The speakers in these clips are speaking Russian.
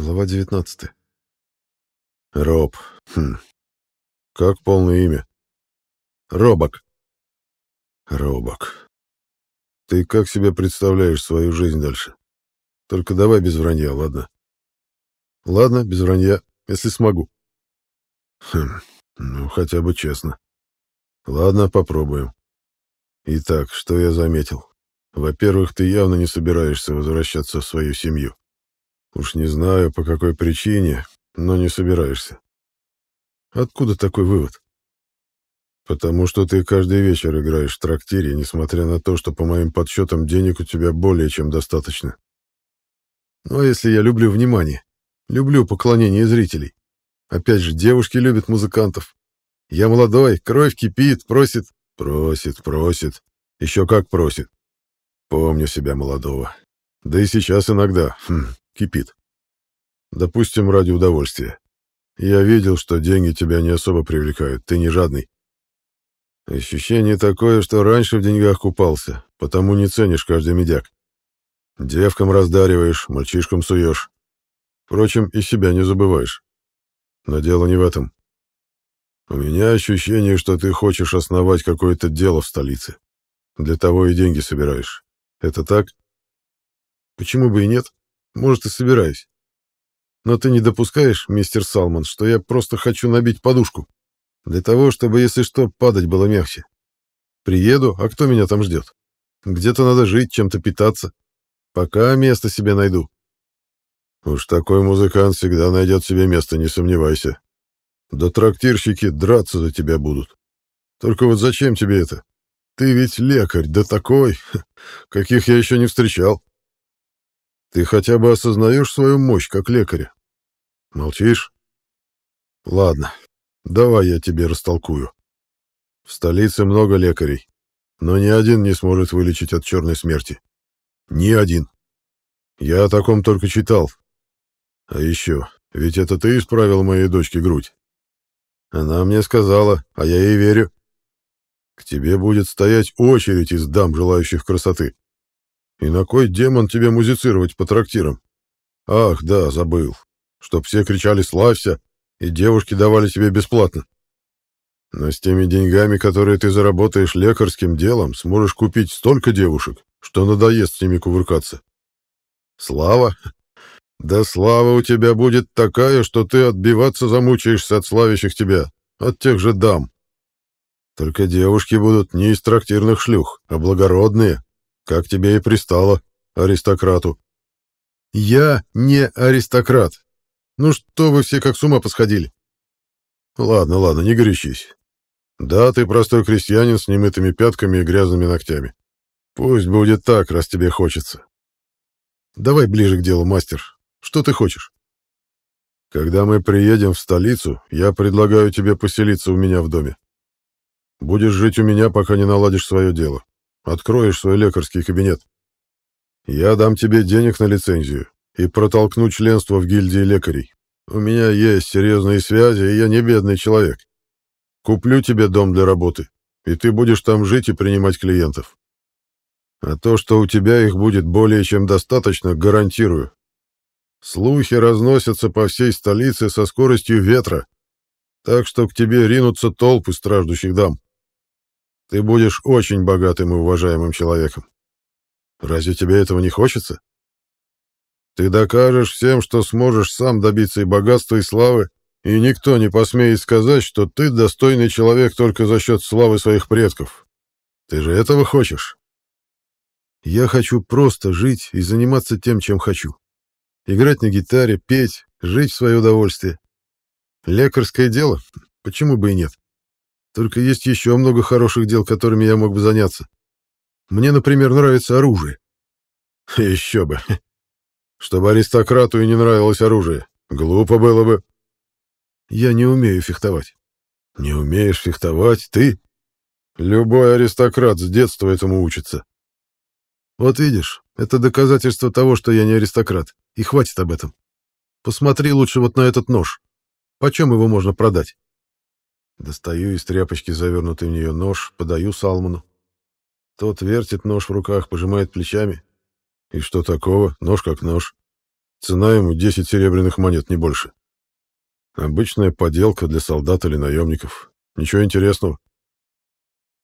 Глава 19. Роб. Хм. Как полное имя? Робок. Робок. Ты как себе представляешь свою жизнь дальше? Только давай без вранья, ладно? Ладно, без вранья, если смогу. Хм. Ну, хотя бы честно. Ладно, попробуем. Итак, что я заметил? Во-первых, ты явно не собираешься возвращаться в свою семью. Уж не знаю, по какой причине, но не собираешься. Откуда такой вывод? Потому что ты каждый вечер играешь в трактире, несмотря на то, что, по моим подсчетам, денег у тебя более чем достаточно. Ну, а если я люблю внимание? Люблю поклонение зрителей. Опять же, девушки любят музыкантов. Я молодой, кровь кипит, просит... Просит, просит. Еще как просит. Помню себя молодого. Да и сейчас иногда хм, кипит. Допустим, ради удовольствия. Я видел, что деньги тебя не особо привлекают, ты не жадный. Ощущение такое, что раньше в деньгах купался, потому не ценишь каждый медяк. Девкам раздариваешь, мальчишкам суешь. Впрочем, и себя не забываешь. Но дело не в этом. У меня ощущение, что ты хочешь основать какое-то дело в столице. Для того и деньги собираешь. Это так? Почему бы и нет? Может, и собираюсь. Но ты не допускаешь, мистер Салман, что я просто хочу набить подушку? Для того, чтобы, если что, падать было мягче. Приеду, а кто меня там ждет? Где-то надо жить, чем-то питаться. Пока место себе найду. Уж такой музыкант всегда найдет себе место, не сомневайся. Да трактирщики драться за тебя будут. Только вот зачем тебе это? Ты ведь лекарь, да такой, каких я еще не встречал. Ты хотя бы осознаешь свою мощь как лекаря? Молчишь? Ладно, давай я тебе растолкую. В столице много лекарей, но ни один не сможет вылечить от черной смерти. Ни один. Я о таком только читал. А еще, ведь это ты исправил моей дочке грудь. Она мне сказала, а я ей верю. К тебе будет стоять очередь из дам, желающих красоты. И на кой демон тебе музицировать по трактирам? Ах, да, забыл. Чтоб все кричали «Славься!» и девушки давали тебе бесплатно. Но с теми деньгами, которые ты заработаешь лекарским делом, сможешь купить столько девушек, что надоест с ними кувыркаться. Слава? Да слава у тебя будет такая, что ты отбиваться замучаешься от славящих тебя, от тех же дам. Только девушки будут не из трактирных шлюх, а благородные, как тебе и пристало, аристократу. Я не аристократ. Ну что вы все как с ума посходили? Ладно, ладно, не горячись. Да, ты простой крестьянин с немытыми пятками и грязными ногтями. Пусть будет так, раз тебе хочется. Давай ближе к делу, мастер. Что ты хочешь? Когда мы приедем в столицу, я предлагаю тебе поселиться у меня в доме. Будешь жить у меня, пока не наладишь свое дело. Откроешь свой лекарский кабинет. Я дам тебе денег на лицензию и протолкну членство в гильдии лекарей. У меня есть серьезные связи, и я не бедный человек. Куплю тебе дом для работы, и ты будешь там жить и принимать клиентов. А то, что у тебя их будет более чем достаточно, гарантирую. Слухи разносятся по всей столице со скоростью ветра, так что к тебе ринутся толпы страждущих дам. Ты будешь очень богатым и уважаемым человеком. Разве тебе этого не хочется? Ты докажешь всем, что сможешь сам добиться и богатства, и славы, и никто не посмеет сказать, что ты достойный человек только за счет славы своих предков. Ты же этого хочешь? Я хочу просто жить и заниматься тем, чем хочу. Играть на гитаре, петь, жить в свое удовольствие. Лекарское дело? Почему бы и нет? Только есть еще много хороших дел, которыми я мог бы заняться. Мне, например, нравится оружие. Еще бы. Чтобы аристократу и не нравилось оружие. Глупо было бы. Я не умею фехтовать. Не умеешь фехтовать? Ты? Любой аристократ с детства этому учится. Вот видишь, это доказательство того, что я не аристократ. И хватит об этом. Посмотри лучше вот на этот нож. Почем его можно продать? Достаю из тряпочки завернутый в нее нож, подаю Салману. Тот вертит нож в руках, пожимает плечами. И что такого? Нож как нож. Цена ему 10 серебряных монет, не больше. Обычная поделка для солдат или наемников. Ничего интересного.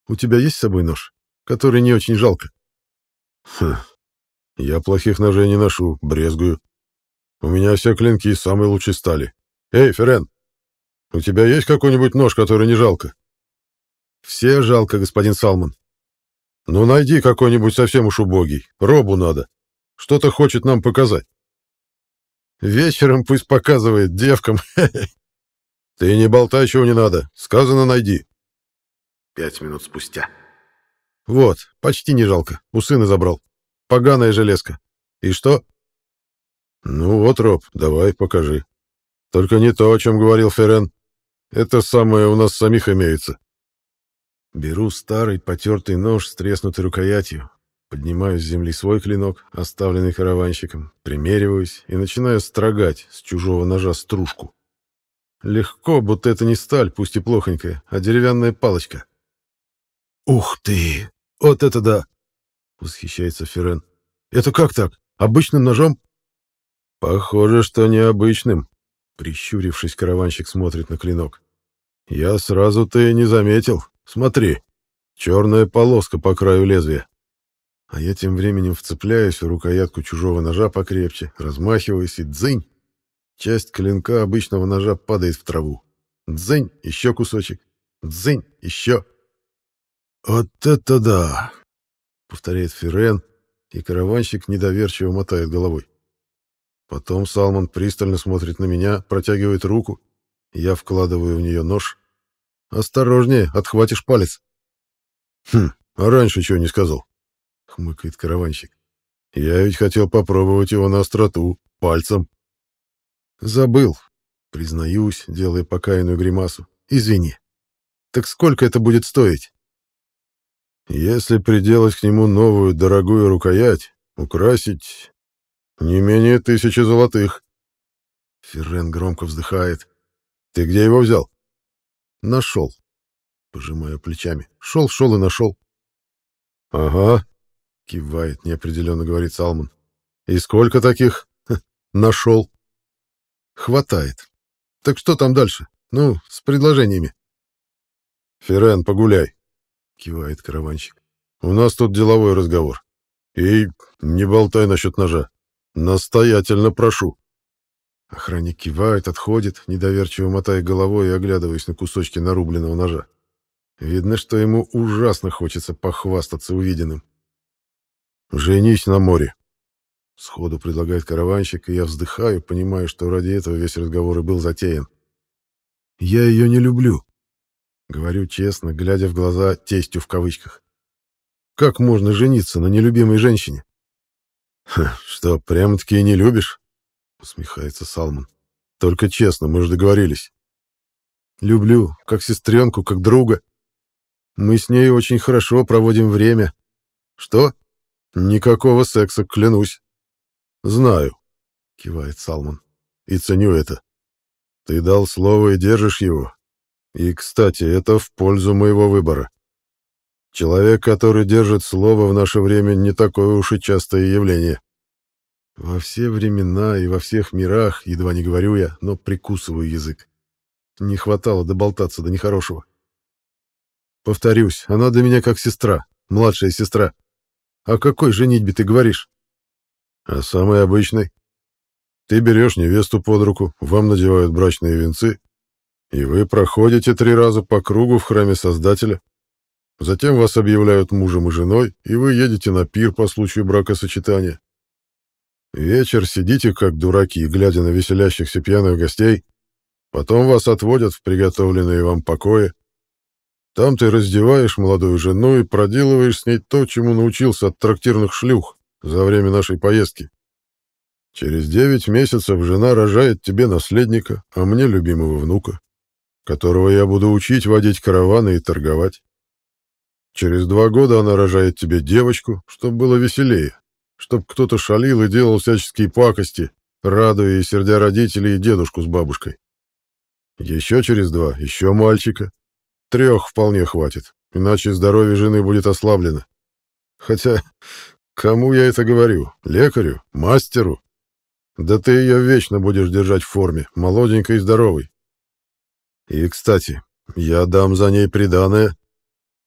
У тебя есть с собой нож, который не очень жалко? Хм. Я плохих ножей не ношу, брезгую. У меня все клинки из самой лучшей стали. Эй, Ферен, у тебя есть какой-нибудь нож, который не жалко? Все жалко, господин Салман. Ну, найди какой-нибудь совсем уж убогий. Робу надо. Что-то хочет нам показать. Вечером пусть показывает девкам. Ты не болтай, чего не надо. Сказано, найди. Пять минут спустя. Вот, почти не жалко. У сына забрал. Поганая железка. И что? Ну вот, Роб, давай, покажи. Только не то, о чем говорил Ферен. Это самое у нас самих имеется. Беру старый потертый нож с треснутой рукоятью, поднимаю с земли свой клинок, оставленный караванщиком, примериваюсь и начинаю строгать с чужого ножа стружку. Легко, будто это не сталь, пусть и плохонькая, а деревянная палочка. «Ух ты! Вот это да!» — восхищается Ферен. «Это как так? Обычным ножом?» «Похоже, что необычным», — прищурившись, караванщик смотрит на клинок. «Я сразу-то и не заметил. Смотри, черная полоска по краю лезвия. А я тем временем вцепляюсь в рукоятку чужого ножа покрепче, размахиваюсь и дзынь. Часть клинка обычного ножа падает в траву. Дзынь, еще кусочек. Дзынь, еще. «Вот это да!» — повторяет Ферен, и караванщик недоверчиво мотает головой. Потом Салман пристально смотрит на меня, протягивает руку, я вкладываю в нее нож, Осторожнее, отхватишь палец. Хм, а раньше чего не сказал? Хмыкает караванщик. Я ведь хотел попробовать его на остроту, пальцем. Забыл, признаюсь, делая покаянную гримасу. Извини. Так сколько это будет стоить? Если приделать к нему новую дорогую рукоять, украсить не менее тысячи золотых. Феррен громко вздыхает. Ты где его взял? Нашел. Пожимаю плечами. Шел, шел и нашел. Ага. Кивает, неопределенно говорит Салман. И сколько таких нашел? Хватает. Так что там дальше? Ну, с предложениями. Ферен, погуляй. Кивает караванщик. У нас тут деловой разговор. И не болтай насчет ножа. Настоятельно прошу. Охранник кивает, отходит, недоверчиво мотая головой и оглядываясь на кусочки нарубленного ножа. Видно, что ему ужасно хочется похвастаться увиденным. «Женись на море», — сходу предлагает караванщик, и я вздыхаю, понимаю, что ради этого весь разговор и был затеян. «Я ее не люблю», — говорю честно, глядя в глаза «тестю» в кавычках. «Как можно жениться на нелюбимой женщине?» «Что, прямо-таки не любишь?» Усмехается Салман. Только честно, мы же договорились. Люблю, как сестренку, как друга. Мы с ней очень хорошо проводим время. Что? Никакого секса, клянусь. Знаю, кивает Салман. И ценю это. Ты дал слово и держишь его. И, кстати, это в пользу моего выбора. Человек, который держит слово в наше время, не такое уж и частое явление. Во все времена и во всех мирах, едва не говорю я, но прикусываю язык. Не хватало доболтаться до нехорошего. Повторюсь, она для меня как сестра, младшая сестра. О какой женитьбе ты говоришь? О самой обычной. Ты берешь невесту под руку, вам надевают брачные венцы, и вы проходите три раза по кругу в храме Создателя. Затем вас объявляют мужем и женой, и вы едете на пир по случаю бракосочетания. Вечер сидите, как дураки, глядя на веселящихся пьяных гостей. Потом вас отводят в приготовленные вам покои. Там ты раздеваешь молодую жену и проделываешь с ней то, чему научился от трактирных шлюх за время нашей поездки. Через девять месяцев жена рожает тебе наследника, а мне любимого внука, которого я буду учить водить караваны и торговать. Через два года она рожает тебе девочку, чтобы было веселее, чтоб кто-то шалил и делал всяческие пакости, радуя и сердя родителей и дедушку с бабушкой. Еще через два, еще мальчика. Трех вполне хватит, иначе здоровье жены будет ослаблено. Хотя, кому я это говорю? Лекарю? Мастеру? Да ты ее вечно будешь держать в форме, молоденькой и здоровой. И, кстати, я дам за ней приданое.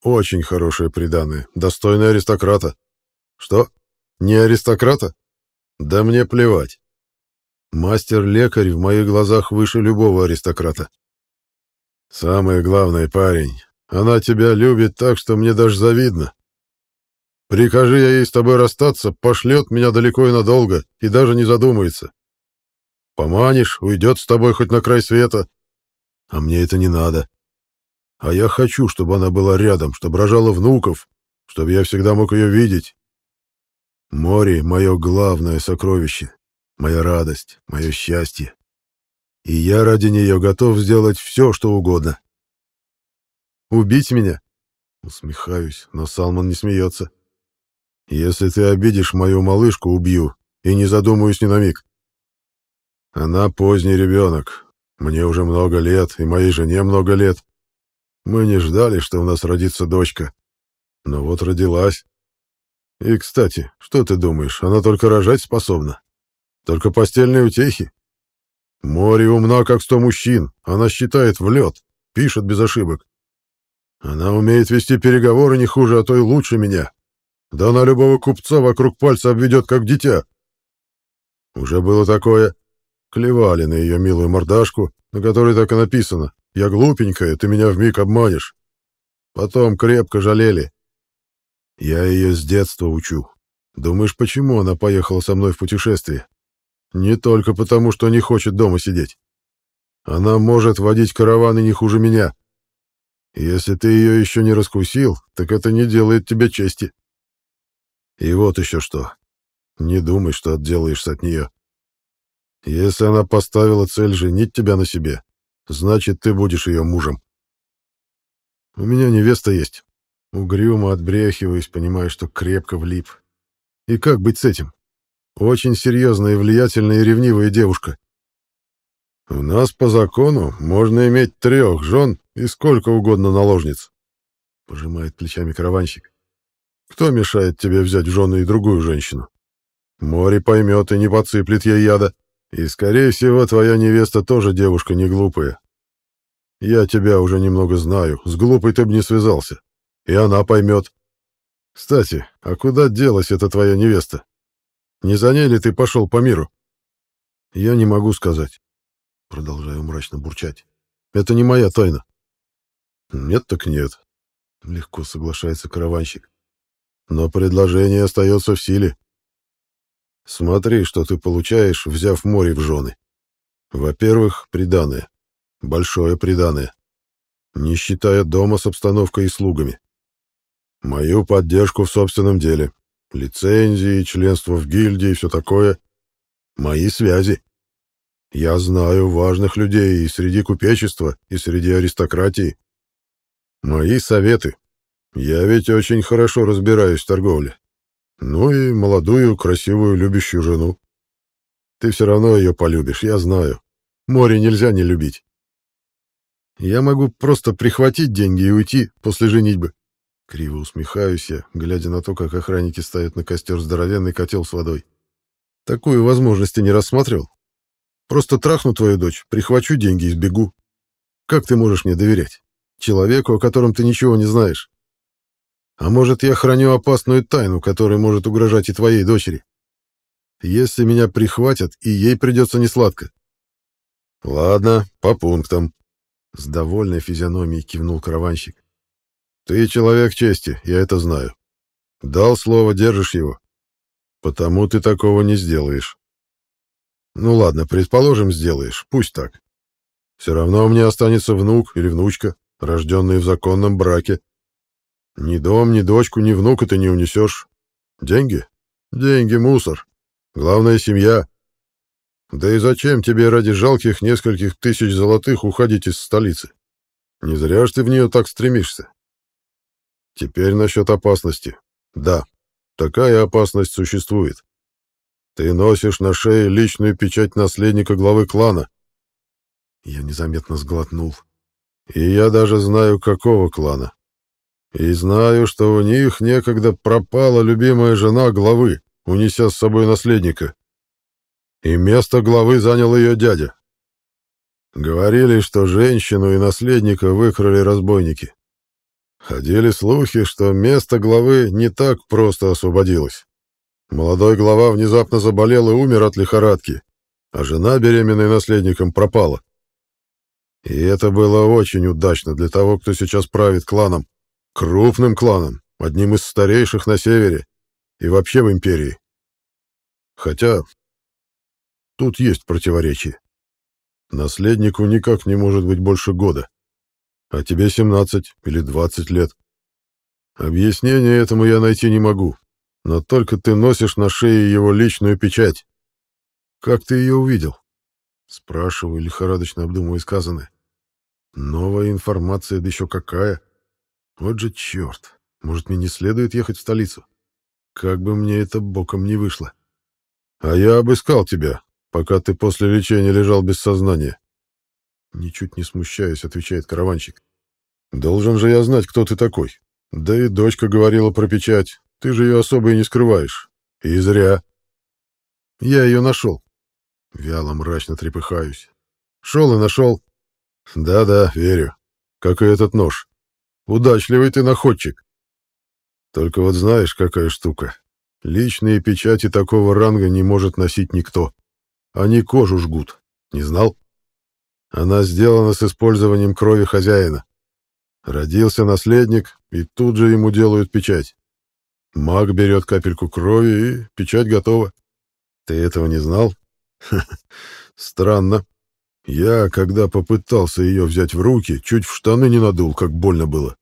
Очень хорошее приданое, достойное аристократа. Что? Не аристократа? Да мне плевать. Мастер-лекарь в моих глазах выше любого аристократа. Самое главное, парень, она тебя любит так, что мне даже завидно. Прикажи я ей с тобой расстаться, пошлет меня далеко и надолго, и даже не задумается. Поманишь, уйдет с тобой хоть на край света. А мне это не надо. А я хочу, чтобы она была рядом, чтобы рожала внуков, чтобы я всегда мог ее видеть. Море — мое главное сокровище, моя радость, мое счастье. И я ради нее готов сделать все, что угодно. Убить меня? Усмехаюсь, но Салман не смеется. Если ты обидишь мою малышку, убью, и не задумаюсь ни на миг. Она поздний ребенок. Мне уже много лет, и моей жене много лет. Мы не ждали, что у нас родится дочка. Но вот родилась. И, кстати, что ты думаешь, она только рожать способна? Только постельные утехи? Море умна, как сто мужчин. Она считает в лед, пишет без ошибок. Она умеет вести переговоры не хуже, а то и лучше меня. Да она любого купца вокруг пальца обведет, как дитя. Уже было такое. Клевали на ее милую мордашку, на которой так и написано «Я глупенькая, ты меня вмиг обманешь». Потом крепко жалели. Я ее с детства учу. Думаешь, почему она поехала со мной в путешествие? Не только потому, что не хочет дома сидеть. Она может водить караваны не хуже меня. Если ты ее еще не раскусил, так это не делает тебе чести. И вот еще что. Не думай, что отделаешься от нее. Если она поставила цель женить тебя на себе, значит, ты будешь ее мужем. У меня невеста есть. Угрюмо отбрехиваюсь, понимая, что крепко влип. И как быть с этим? Очень серьезная и влиятельная и ревнивая девушка. У нас по закону можно иметь трех жен и сколько угодно наложниц. Пожимает плечами караванщик. Кто мешает тебе взять в жены и другую женщину? Море поймет и не подсыплет ей яда. И, скорее всего, твоя невеста тоже девушка не глупая. Я тебя уже немного знаю, с глупой ты бы не связался. И она поймет. Кстати, а куда делась эта твоя невеста? Не за ней ли ты пошел по миру? Я не могу сказать. Продолжаю мрачно бурчать. Это не моя тайна. Нет так нет. Легко соглашается караванщик. Но предложение остается в силе. Смотри, что ты получаешь, взяв море в жены. Во-первых, приданое. Большое приданое. Не считая дома с обстановкой и слугами. Мою поддержку в собственном деле. Лицензии, членство в гильдии и все такое. Мои связи. Я знаю важных людей и среди купечества, и среди аристократии. Мои советы. Я ведь очень хорошо разбираюсь в торговле. Ну и молодую, красивую, любящую жену. Ты все равно ее полюбишь, я знаю. Море нельзя не любить. Я могу просто прихватить деньги и уйти после женитьбы. Криво усмехаюсь я, глядя на то, как охранники ставят на костер здоровенный котел с водой. Такую возможность не рассматривал. Просто трахну твою дочь, прихвачу деньги и сбегу. Как ты можешь мне доверять? Человеку, о котором ты ничего не знаешь. А может, я храню опасную тайну, которая может угрожать и твоей дочери? Если меня прихватят, и ей придется несладко. Ладно, по пунктам. С довольной физиономией кивнул караванщик. Ты человек чести, я это знаю. Дал слово, держишь его. Потому ты такого не сделаешь. Ну ладно, предположим, сделаешь, пусть так. Все равно у меня останется внук или внучка, рожденные в законном браке, ни дом, ни дочку, ни внука ты не унесешь. Деньги? Деньги — мусор. Главное — семья. Да и зачем тебе ради жалких нескольких тысяч золотых уходить из столицы? Не зря ж ты в нее так стремишься. Теперь насчет опасности. Да, такая опасность существует. Ты носишь на шее личную печать наследника главы клана. Я незаметно сглотнул. И я даже знаю, какого клана. И знаю, что у них некогда пропала любимая жена главы, унеся с собой наследника. и место главы занял ее дядя. Говорили, что женщину и наследника выкрали разбойники. Ходили слухи, что место главы не так просто освободилось. Молодой глава внезапно заболел и умер от лихорадки, а жена, беременная наследником, пропала. И это было очень удачно для того, кто сейчас правит кланом. Крупным кланом, одним из старейших на севере и вообще в империи. Хотя тут есть противоречие. Наследнику никак не может быть больше года. А тебе 17 или 20 лет. Объяснение этому я найти не могу. Но только ты носишь на шее его личную печать. Как ты ее увидел? Спрашиваю, лихорадочно обдумывая сказанное. Новая информация, да еще какая. Вот же черт. Может, мне не следует ехать в столицу? Как бы мне это боком не вышло. А я обыскал тебя, пока ты после лечения лежал без сознания. Ничуть не смущаясь, отвечает караванщик. Должен же я знать, кто ты такой. Да и дочка говорила про печать. Ты же ее особо и не скрываешь. И зря. Я ее нашел. Вяло мрачно трепыхаюсь. Шел и нашел. Да-да, верю. Как и этот нож. Удачливый ты находчик. Только вот знаешь, какая штука. Личные печати такого ранга не может носить никто. Они кожу жгут. Не знал? Она сделана с использованием крови хозяина. Родился наследник, и тут же ему делают печать. Маг берет капельку крови, и печать готова. Ты этого не знал? Странно. Я, когда попытался ее взять в руки, чуть в штаны не надул, как больно было.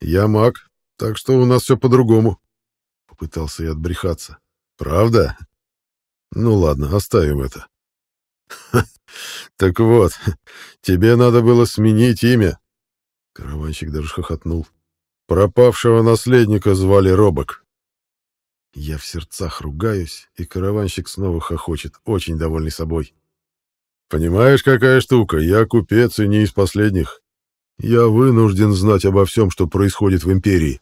Я маг, так что у нас все по-другому. Попытался я отбрехаться. Правда? Ну ладно, оставим это. Так вот, тебе надо было сменить имя. Караванщик даже хохотнул. Пропавшего наследника звали Робок. Я в сердцах ругаюсь, и караванщик снова хохочет, очень довольный собой. Понимаешь, какая штука? Я купец и не из последних. Я вынужден знать обо всем, что происходит в империи.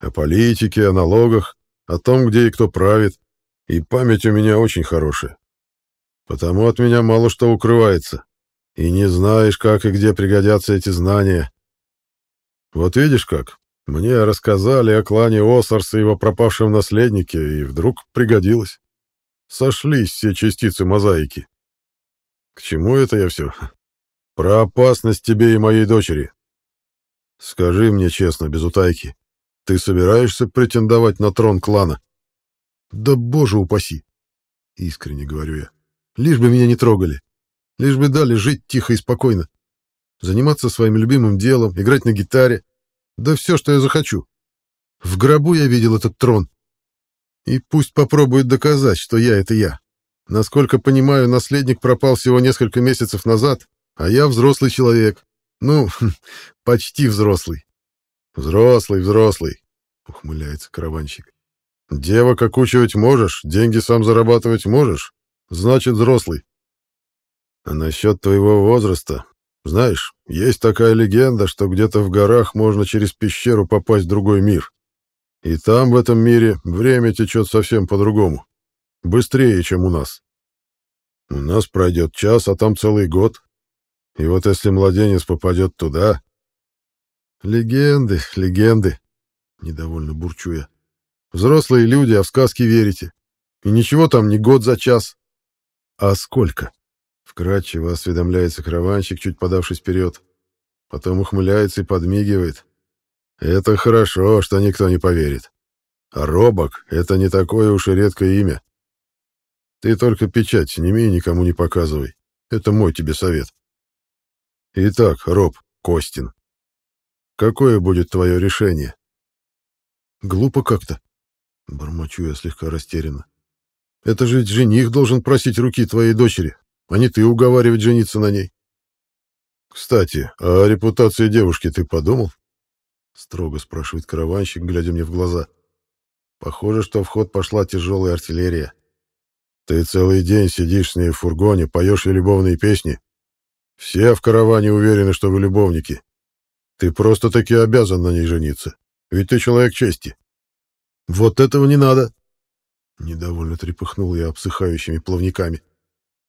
О политике, о налогах, о том, где и кто правит. И память у меня очень хорошая. Потому от меня мало что укрывается. И не знаешь, как и где пригодятся эти знания. Вот видишь как, мне рассказали о клане Осарса и его пропавшем наследнике, и вдруг пригодилось. Сошлись все частицы мозаики. К чему это я все? Про опасность тебе и моей дочери. Скажи мне честно, без утайки, ты собираешься претендовать на трон клана? Да боже упаси! Искренне говорю я. Лишь бы меня не трогали. Лишь бы дали жить тихо и спокойно. Заниматься своим любимым делом, играть на гитаре. Да все, что я захочу. В гробу я видел этот трон. И пусть попробуют доказать, что я — это я. Насколько понимаю, наследник пропал всего несколько месяцев назад, а я взрослый человек. Ну, почти взрослый. Взрослый, взрослый, — ухмыляется караванщик. Девок окучивать можешь, деньги сам зарабатывать можешь, значит, взрослый. А насчет твоего возраста, знаешь, есть такая легенда, что где-то в горах можно через пещеру попасть в другой мир. И там, в этом мире, время течет совсем по-другому. Быстрее, чем у нас. У нас пройдет час, а там целый год. И вот если младенец попадет туда... Легенды, легенды, — недовольно бурчу я. Взрослые люди, а в сказки верите. И ничего там не год за час. А сколько? Вкратчиво осведомляется караванщик, чуть подавшись вперед. Потом ухмыляется и подмигивает. Это хорошо, что никто не поверит. А Робок — это не такое уж и редкое имя. Ты только печать сними и никому не показывай. Это мой тебе совет. Итак, Роб, Костин, какое будет твое решение? Глупо как-то. Бормочу я слегка растерянно. Это же ведь жених должен просить руки твоей дочери, а не ты уговаривать жениться на ней. Кстати, о репутации девушки ты подумал? Строго спрашивает караванщик, глядя мне в глаза. Похоже, что в ход пошла тяжелая артиллерия. Ты целый день сидишь с ней в фургоне, поешь ей любовные песни. Все в караване уверены, что вы любовники. Ты просто-таки обязан на ней жениться. Ведь ты человек чести. Вот этого не надо. Недовольно трепыхнул я обсыхающими плавниками.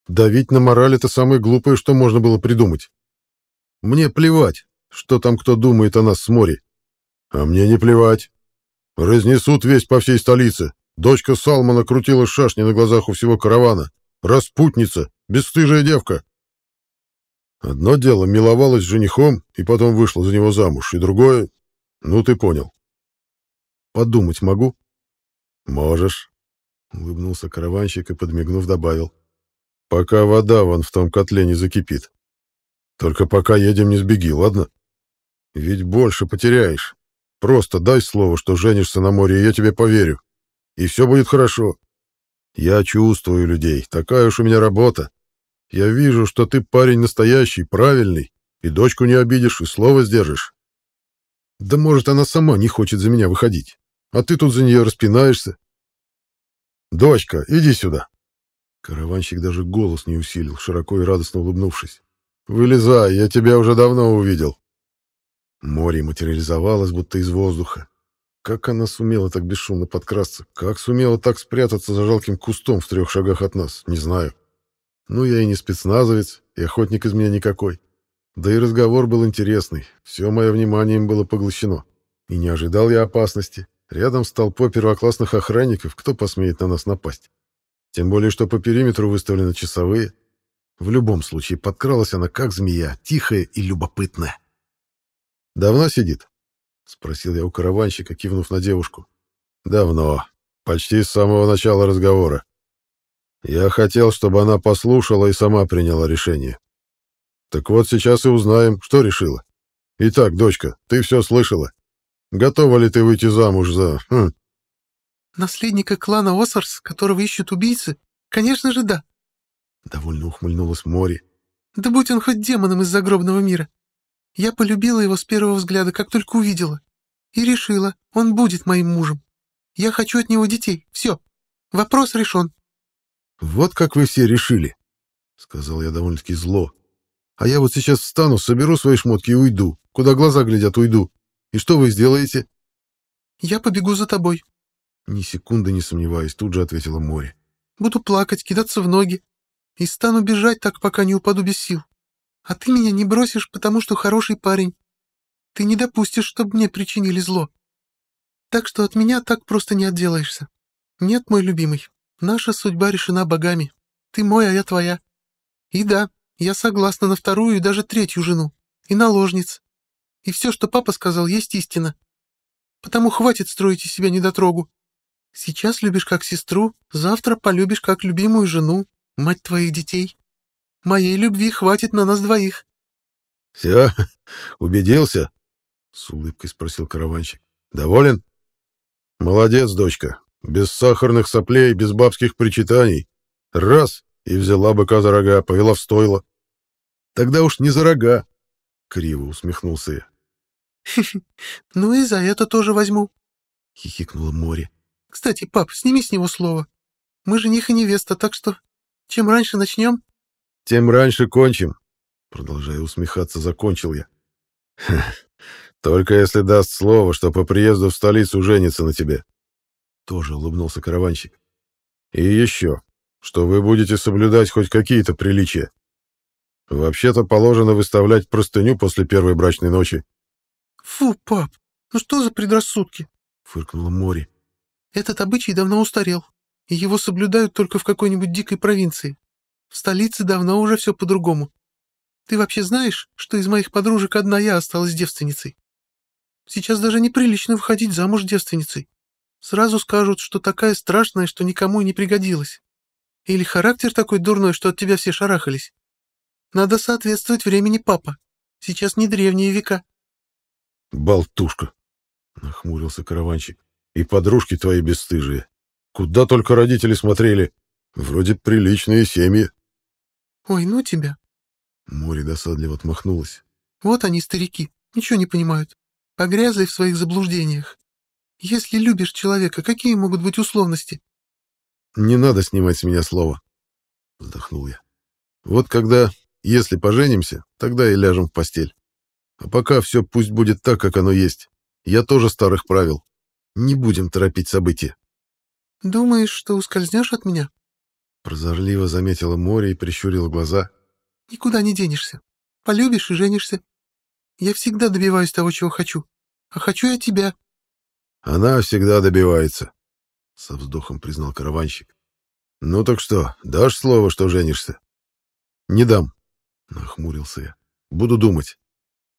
Давить на мораль — это самое глупое, что можно было придумать. Мне плевать, что там кто думает о нас с моря. А мне не плевать. Разнесут весь по всей столице. Дочка Салмана крутила шашни на глазах у всего каравана. Распутница, бесстыжая девка. Одно дело миловалась с женихом и потом вышла за него замуж, и другое... Ну, ты понял. Подумать могу? Можешь. Улыбнулся караванщик и, подмигнув, добавил. Пока вода вон в том котле не закипит. Только пока едем, не сбеги, ладно? Ведь больше потеряешь. Просто дай слово, что женишься на море, и я тебе поверю. И все будет хорошо. Я чувствую людей, такая уж у меня работа. Я вижу, что ты парень настоящий, правильный, и дочку не обидишь, и слово сдержишь. Да может, она сама не хочет за меня выходить, а ты тут за нее распинаешься. Дочка, иди сюда. Караванщик даже голос не усилил, широко и радостно улыбнувшись. Вылезай, я тебя уже давно увидел. Море материализовалось, будто из воздуха. Как она сумела так бесшумно подкрасться? Как сумела так спрятаться за жалким кустом в трех шагах от нас? Не знаю. Ну, я и не спецназовец, и охотник из меня никакой. Да и разговор был интересный, все мое внимание им было поглощено. И не ожидал я опасности. Рядом с толпой первоклассных охранников, кто посмеет на нас напасть? Тем более, что по периметру выставлены часовые. В любом случае, подкралась она как змея, тихая и любопытная. «Давно сидит?» — спросил я у караванщика, кивнув на девушку. «Давно. Почти с самого начала разговора. Я хотел, чтобы она послушала и сама приняла решение. Так вот сейчас и узнаем, что решила. Итак, дочка, ты все слышала. Готова ли ты выйти замуж за... Хм. Наследника клана Осарс, которого ищут убийцы? Конечно же, да. Довольно ухмыльнулась Мори. Да будь он хоть демоном из загробного мира. Я полюбила его с первого взгляда, как только увидела. И решила, он будет моим мужем. Я хочу от него детей. Все. Вопрос решен. «Вот как вы все решили», — сказал я довольно-таки зло. «А я вот сейчас встану, соберу свои шмотки и уйду. Куда глаза глядят, уйду. И что вы сделаете?» «Я побегу за тобой». Ни секунды не сомневаясь, тут же ответила море. «Буду плакать, кидаться в ноги. И стану бежать так, пока не упаду без сил. А ты меня не бросишь, потому что хороший парень. Ты не допустишь, чтобы мне причинили зло. Так что от меня так просто не отделаешься. Нет, мой любимый, Наша судьба решена богами. Ты мой, а я твоя. И да, я согласна на вторую и даже третью жену. И наложниц. И все, что папа сказал, есть истина. Потому хватит строить из себя недотрогу. Сейчас любишь как сестру, завтра полюбишь как любимую жену, мать твоих детей. Моей любви хватит на нас двоих. — Все, убедился? — с улыбкой спросил караванщик. — Доволен? — Молодец, дочка. Без сахарных соплей, без бабских причитаний. Раз — и взяла быка за рога, повела в стойло. Тогда уж не за рога, — криво усмехнулся я. — Ну и за это тоже возьму, — хихикнула море. — Кстати, пап, сними с него слово. Мы жених и невеста, так что чем раньше начнем... — Тем раньше кончим, — продолжая усмехаться, закончил я. — Только если даст слово, что по приезду в столицу женится на тебе. Тоже улыбнулся караванщик. И еще, что вы будете соблюдать хоть какие-то приличия. Вообще-то положено выставлять простыню после первой брачной ночи. Фу, пап, ну что за предрассудки? Фыркнула Мори. Этот обычай давно устарел, и его соблюдают только в какой-нибудь дикой провинции. В столице давно уже все по-другому. Ты вообще знаешь, что из моих подружек одна я осталась девственницей? Сейчас даже неприлично выходить замуж девственницей. Сразу скажут, что такая страшная, что никому не пригодилась. Или характер такой дурной, что от тебя все шарахались. Надо соответствовать времени папа. Сейчас не древние века. Болтушка, нахмурился караванщик. И подружки твои бесстыжие. Куда только родители смотрели. Вроде приличные семьи. Ой, ну тебя. Море досадливо отмахнулась. Вот они, старики, ничего не понимают. Погрязли в своих заблуждениях. Если любишь человека, какие могут быть условности? Не надо снимать с меня слово, вздохнул я. Вот когда, если поженимся, тогда и ляжем в постель. А пока все пусть будет так, как оно есть. Я тоже старых правил. Не будем торопить события. Думаешь, что ускользнешь от меня? Прозорливо заметила море и прищурила глаза. Никуда не денешься. Полюбишь и женишься. Я всегда добиваюсь того, чего хочу. А хочу я тебя. Она всегда добивается, со вздохом признал караванщик. Ну так что, дашь слово, что женишься? Не дам, нахмурился я. Буду думать.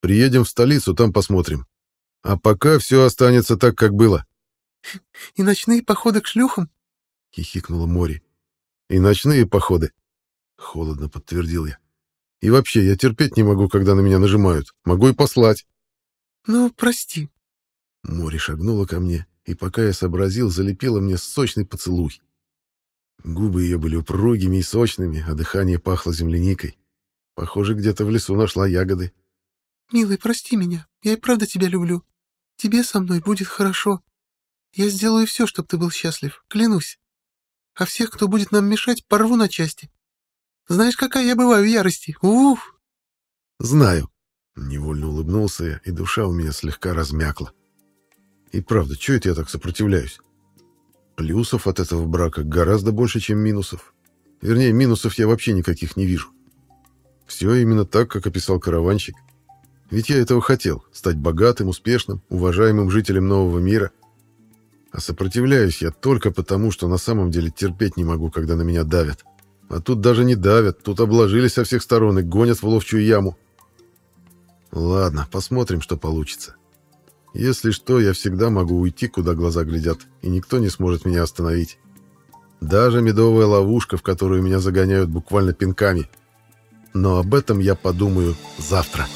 Приедем в столицу, там посмотрим. А пока все останется так, как было. — И ночные походы к шлюхам? — хихикнула Мори. — И ночные походы, — холодно подтвердил я. — И вообще, я терпеть не могу, когда на меня нажимают. Могу и послать. — Ну, прости. Мори шагнула ко мне, и пока я сообразил, залепила мне сочный поцелуй. Губы ее были упругими и сочными, а дыхание пахло земляникой. Похоже, где-то в лесу нашла ягоды. «Милый, прости меня. Я и правда тебя люблю. Тебе со мной будет хорошо. Я сделаю все, чтобы ты был счастлив, клянусь. А всех, кто будет нам мешать, порву на части. Знаешь, какая я бываю в ярости? Уф!» «Знаю». Невольно улыбнулся я, и душа у меня слегка размякла. И правда, что это я так сопротивляюсь? Плюсов от этого брака гораздо больше, чем минусов. Вернее, минусов я вообще никаких не вижу. Все именно так, как описал караванщик. Ведь я этого хотел — стать богатым, успешным, уважаемым жителем нового мира. А сопротивляюсь я только потому, что на самом деле терпеть не могу, когда на меня давят. А тут даже не давят, тут обложились со всех сторон и гонят в ловчую яму. Ладно, посмотрим, что получится. Если что, я всегда могу уйти, куда глаза глядят, и никто не сможет меня остановить. Даже медовая ловушка, в которую меня загоняют буквально пинками. Но об этом я подумаю завтра.